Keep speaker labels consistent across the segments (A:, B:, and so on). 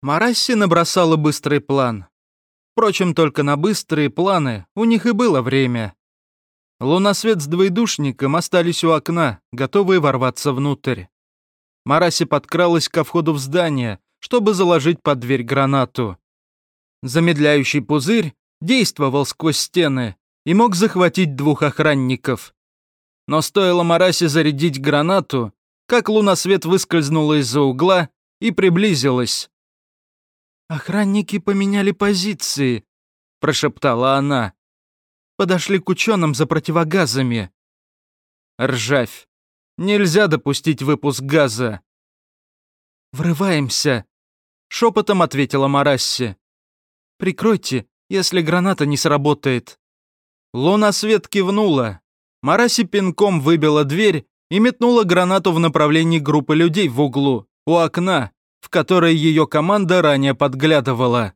A: Марасси набросала быстрый план. Впрочем, только на быстрые планы у них и было время. Лунасвет с двоедушником остались у окна, готовые ворваться внутрь. Мараси подкралась ко входу в здание, чтобы заложить под дверь гранату. Замедляющий пузырь действовал сквозь стены и мог захватить двух охранников. Но стоило Марасе зарядить гранату, как лунасвет выскользнула из-за угла и приблизилась. «Охранники поменяли позиции», — прошептала она. «Подошли к ученым за противогазами». Ржавь. Нельзя допустить выпуск газа. «Врываемся», — шепотом ответила Марасси. «Прикройте, если граната не сработает». Луна свет кивнула. Мараси пинком выбила дверь и метнула гранату в направлении группы людей в углу, у окна, в которой ее команда ранее подглядывала.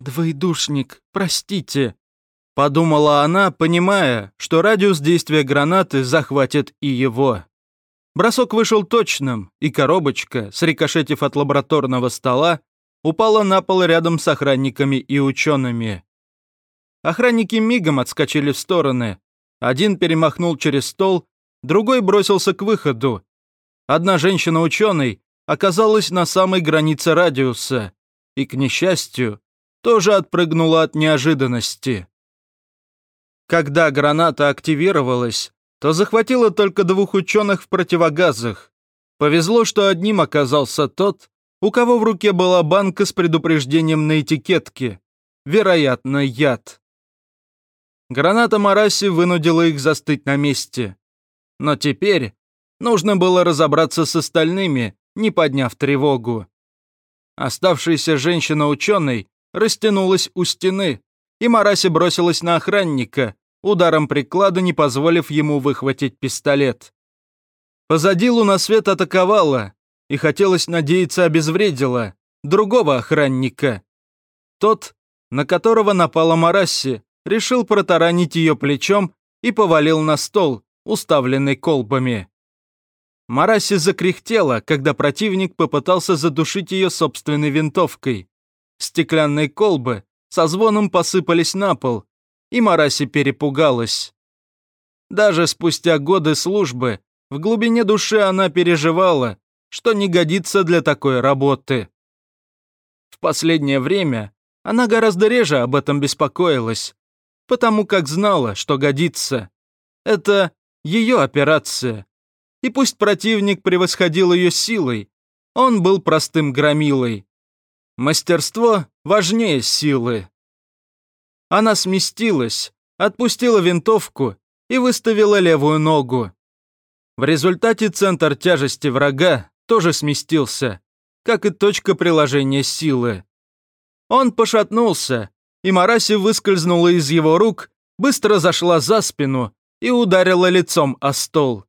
A: «Двоедушник, простите», — подумала она, понимая, что радиус действия гранаты захватит и его. Бросок вышел точным, и коробочка, срикошетив от лабораторного стола, упала на пол рядом с охранниками и учеными. Охранники мигом отскочили в стороны. Один перемахнул через стол, другой бросился к выходу. Одна женщина-ученый оказалась на самой границе радиуса и, к несчастью, тоже отпрыгнула от неожиданности. Когда граната активировалась, то захватила только двух ученых в противогазах. Повезло, что одним оказался тот, у кого в руке была банка с предупреждением на этикетке. Вероятно, яд. Граната Мараси вынудила их застыть на месте. Но теперь нужно было разобраться с остальными, не подняв тревогу. Оставшаяся женщина-ученый растянулась у стены, и Мараси бросилась на охранника, ударом приклада не позволив ему выхватить пистолет. Позади лунасвет атаковала, и хотелось надеяться обезвредила, другого охранника. Тот, на которого напала Марасси, решил протаранить ее плечом и повалил на стол, уставленный колбами. Мараси закряхтела, когда противник попытался задушить ее собственной винтовкой. Стеклянные колбы со звоном посыпались на пол, и Мараси перепугалась. Даже спустя годы службы в глубине души она переживала, что не годится для такой работы. В последнее время она гораздо реже об этом беспокоилась, потому как знала, что годится. Это ее операция, и пусть противник превосходил ее силой, он был простым громилой. Мастерство важнее силы. Она сместилась, отпустила винтовку и выставила левую ногу. В результате центр тяжести врага тоже сместился, как и точка приложения силы. Он пошатнулся, и Мараси выскользнула из его рук, быстро зашла за спину и ударила лицом о стол.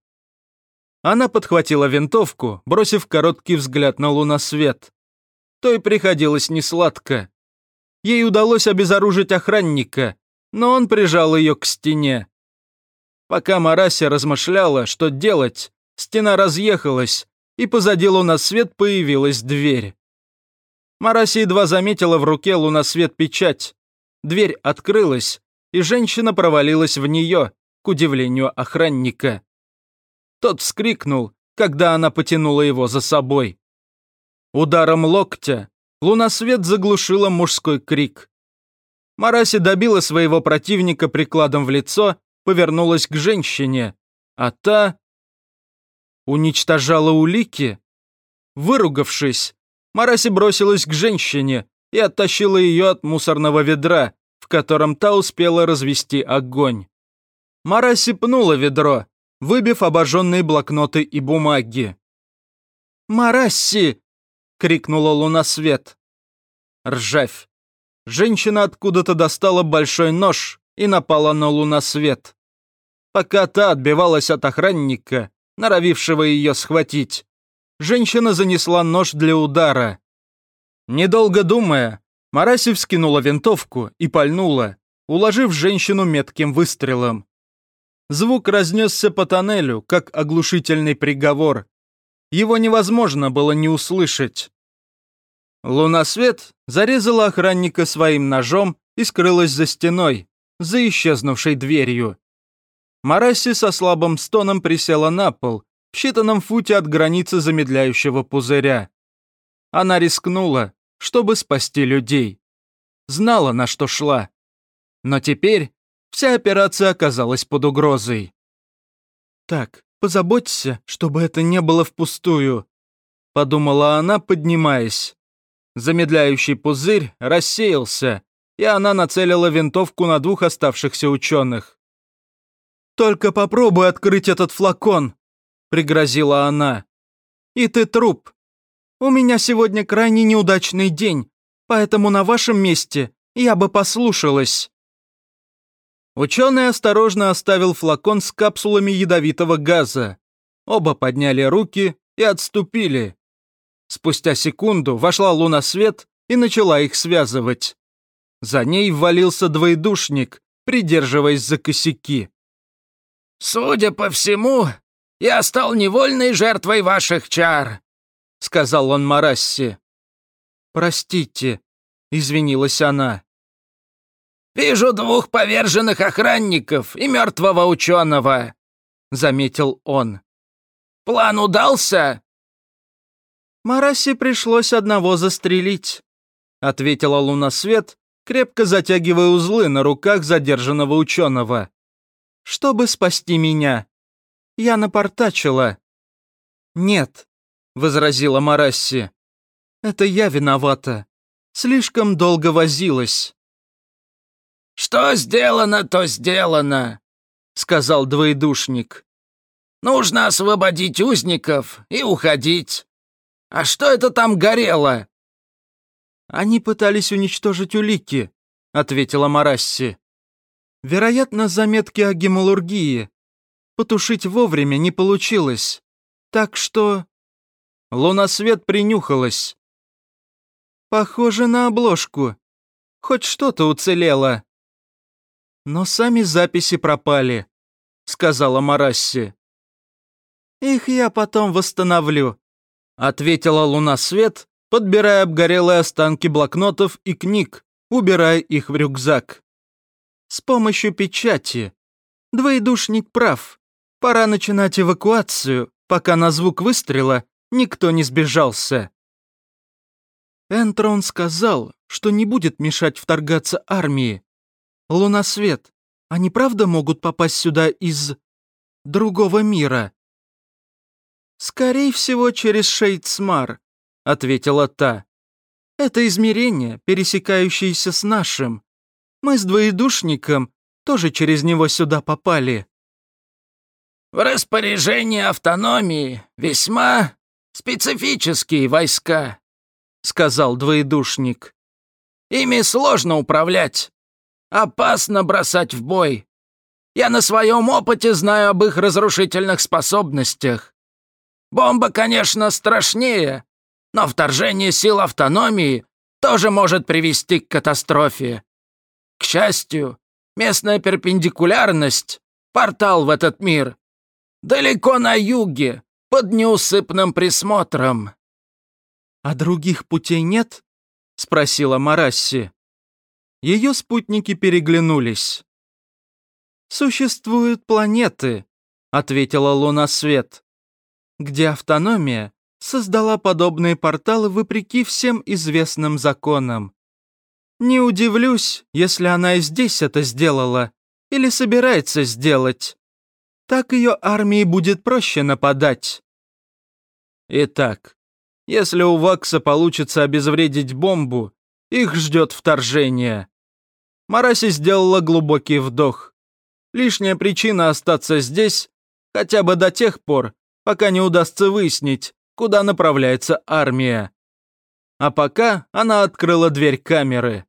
A: Она подхватила винтовку, бросив короткий взгляд на лунасвет. Той приходилось несладко. Ей удалось обезоружить охранника, но он прижал ее к стене. Пока Марася размышляла, что делать, стена разъехалась, и позади лунасвет появилась дверь. Мараси едва заметила в руке лунасвет печать. Дверь открылась, и женщина провалилась в нее, к удивлению охранника. Тот вскрикнул, когда она потянула его за собой. Ударом локтя лунасвет заглушила мужской крик. Мараси добила своего противника прикладом в лицо, повернулась к женщине, а та уничтожала улики. Выругавшись, Мараси бросилась к женщине и оттащила ее от мусорного ведра, в котором та успела развести огонь. Мараси пнула ведро, выбив обожженные блокноты и бумаги. «Марасси!» — крикнула лунасвет. Ржавь. Женщина откуда-то достала большой нож и напала на лунасвет. Пока та отбивалась от охранника, норовившего ее схватить, женщина занесла нож для удара. Недолго думая, Мараси вскинула винтовку и пальнула, уложив женщину метким выстрелом. Звук разнесся по тоннелю, как оглушительный приговор. Его невозможно было не услышать. Лунасвет зарезала охранника своим ножом и скрылась за стеной, за исчезнувшей дверью. Марасси со слабым стоном присела на пол, в считанном футе от границы замедляющего пузыря. Она рискнула, чтобы спасти людей. Знала, на что шла. Но теперь вся операция оказалась под угрозой. «Так, позаботься, чтобы это не было впустую», — подумала она, поднимаясь. Замедляющий пузырь рассеялся, и она нацелила винтовку на двух оставшихся ученых. «Только попробуй открыть этот флакон», — пригрозила она. «И ты труп. У меня сегодня крайне неудачный день, поэтому на вашем месте я бы послушалась». Ученый осторожно оставил флакон с капсулами ядовитого газа. Оба подняли руки и отступили. Спустя секунду вошла луна свет и начала их связывать. За ней ввалился двоедушник, придерживаясь за косяки.
B: «Судя по всему, я стал невольной жертвой ваших чар», — сказал он Марасси.
A: «Простите», — извинилась она.
B: «Вижу двух поверженных охранников и мертвого ученого», — заметил он. «План удался?»
A: «Марасе пришлось одного застрелить», — ответила Лунасвет, крепко затягивая узлы на руках задержанного ученого. «Чтобы спасти меня. Я напортачила». «Нет», — возразила Марасси. «Это я виновата. Слишком долго возилась».
B: «Что сделано, то сделано», — сказал двоедушник. «Нужно освободить узников и уходить. А что это там горело?»
A: «Они пытались уничтожить улики», — ответила Марасси. «Вероятно, заметки о гемалургии. Потушить вовремя не получилось. Так что...» Лунасвет принюхалась. «Похоже на обложку. Хоть что-то уцелело». «Но сами записи пропали», — сказала Марасси. «Их я потом восстановлю», — ответила Луна Свет, подбирая обгорелые останки блокнотов и книг, убирая их в рюкзак. «С помощью печати. Двоедушник прав. Пора начинать эвакуацию, пока на звук выстрела никто не сбежался». Энтрон сказал, что не будет мешать вторгаться армии, Лунасвет, они правда могут попасть сюда из... другого мира?» «Скорее всего, через Шейдсмар», — ответила та. «Это измерение, пересекающееся с нашим. Мы с двоедушником тоже через него сюда попали».
B: «В распоряжении автономии весьма специфические войска», — сказал двоедушник. «Ими сложно управлять. Опасно бросать в бой. Я на своем опыте знаю об их разрушительных способностях. Бомба, конечно, страшнее, но вторжение сил автономии тоже может привести к катастрофе. К счастью, местная перпендикулярность, портал в этот мир, далеко на юге, под неусыпным присмотром.
A: «А других путей нет?» — спросила Марасси. Ее спутники переглянулись. «Существуют планеты», — ответила Луна Свет, «где автономия создала подобные порталы вопреки всем известным законам. Не удивлюсь, если она и здесь это сделала или собирается сделать. Так ее армии будет проще нападать». Итак, если у Вакса получится обезвредить бомбу, их ждет вторжение. Мараси сделала глубокий вдох. Лишняя причина остаться здесь, хотя бы до тех пор, пока не удастся выяснить, куда направляется армия. А пока она открыла дверь камеры.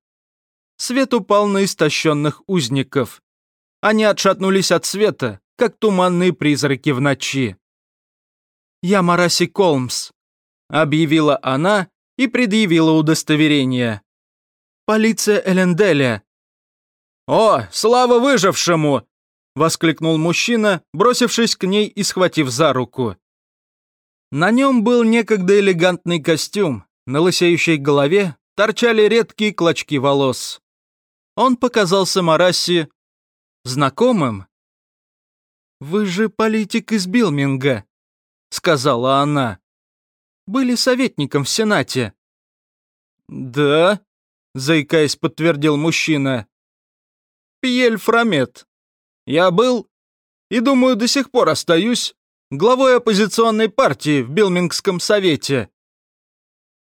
A: Свет упал на истощенных узников. Они отшатнулись от света, как туманные призраки в ночи. «Я Мараси Колмс», — объявила она и предъявила удостоверение. «Полиция Эленделя, «О, слава выжившему!» — воскликнул мужчина, бросившись к ней и схватив за руку. На нем был некогда элегантный костюм, На лысеющей голове торчали редкие клочки волос. Он показался Мараси знакомым. «Вы же политик из Билминга», — сказала она. «Были советником в Сенате». «Да», — заикаясь, подтвердил мужчина. «Пьель Фрамет. Я был, и, думаю, до сих пор остаюсь, главой оппозиционной партии в Билмингском совете».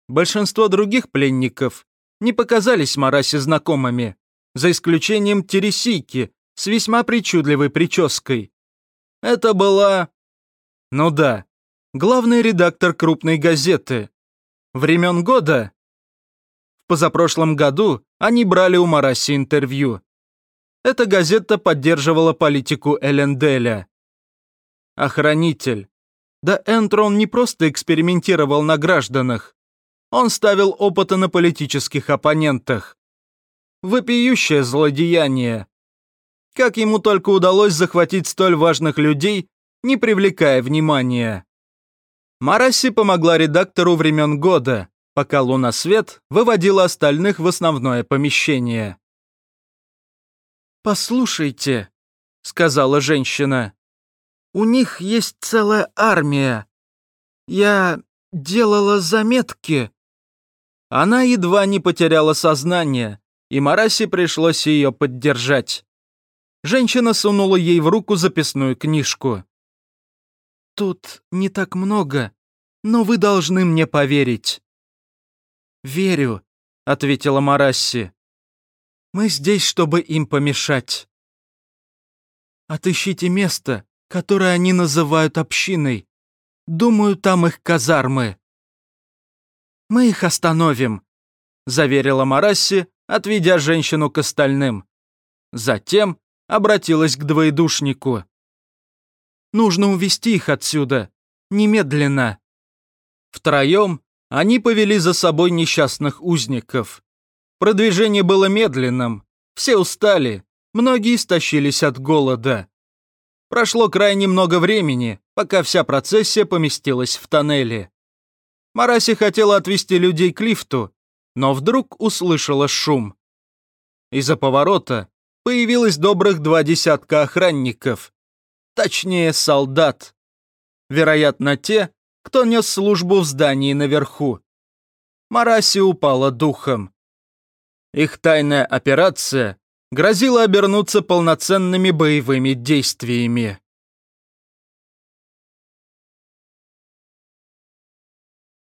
A: Большинство других пленников не показались Марасе знакомыми, за исключением Тересийки с весьма причудливой прической. Это была... Ну да, главный редактор крупной газеты. Времен года? В позапрошлом году они брали у Мараси интервью. Эта газета поддерживала политику Эленделя. Охранитель. Да Энтрон не просто экспериментировал на гражданах. Он ставил опыты на политических оппонентах. Вопиющее злодеяние. Как ему только удалось захватить столь важных людей, не привлекая внимания. Мараси помогла редактору времен года, пока Луна Свет выводила остальных в основное помещение. «Послушайте», — сказала женщина, — «у них есть целая армия. Я делала заметки». Она едва не потеряла сознание, и Мараси пришлось ее поддержать. Женщина сунула ей в руку записную книжку. «Тут не так много, но вы должны мне поверить». «Верю», — ответила Марасси. «Мы здесь, чтобы им помешать». «Отыщите место, которое они называют общиной. Думаю, там их казармы». «Мы их остановим», — заверила Марасси, отведя женщину к остальным. Затем обратилась к двоедушнику. «Нужно увести их отсюда. Немедленно». Втроем они повели за собой несчастных узников. Продвижение было медленным, все устали, многие истощились от голода. Прошло крайне много времени, пока вся процессия поместилась в тоннеле. Мараси хотела отвести людей к лифту, но вдруг услышала шум. Из-за поворота появилось добрых два десятка охранников. Точнее, солдат. Вероятно, те, кто нес службу в здании наверху. Мараси упала духом. Их тайная операция грозила обернуться полноценными боевыми действиями.